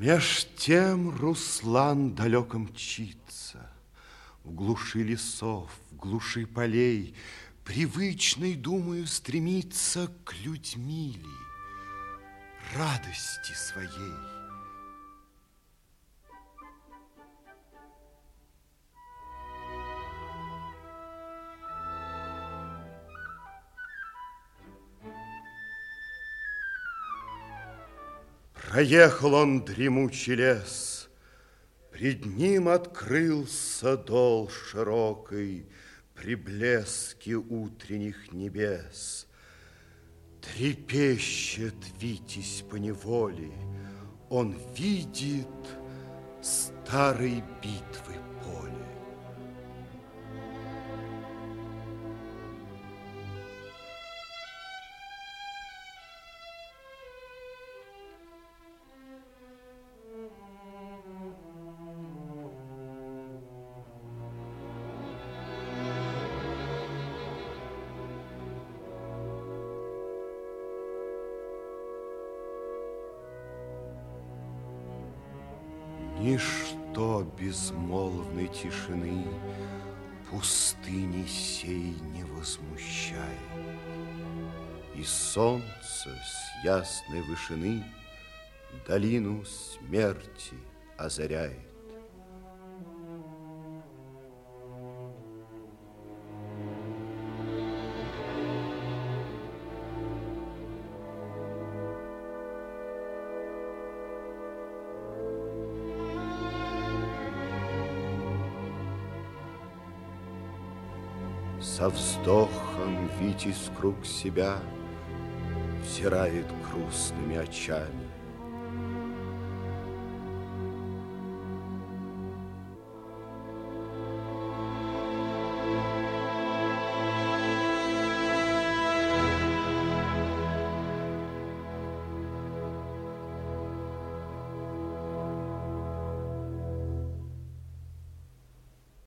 Меж тем Руслан далеко мчится, В глуши лесов, в глуши полей, Привычной, думаю, стремится К Людмиле, радости своей. Проехал он дремучий лес, Пред ним открылся дол широкий При блеске утренних небес. Трепещет Витязь по неволе, Он видит старой битвы Ничто безмолвной тишины Пустыни сей не возмущает. И солнце с ясной вышины Долину смерти озаряет. Со вздохом Витязь круг себя Взирает грустными очами.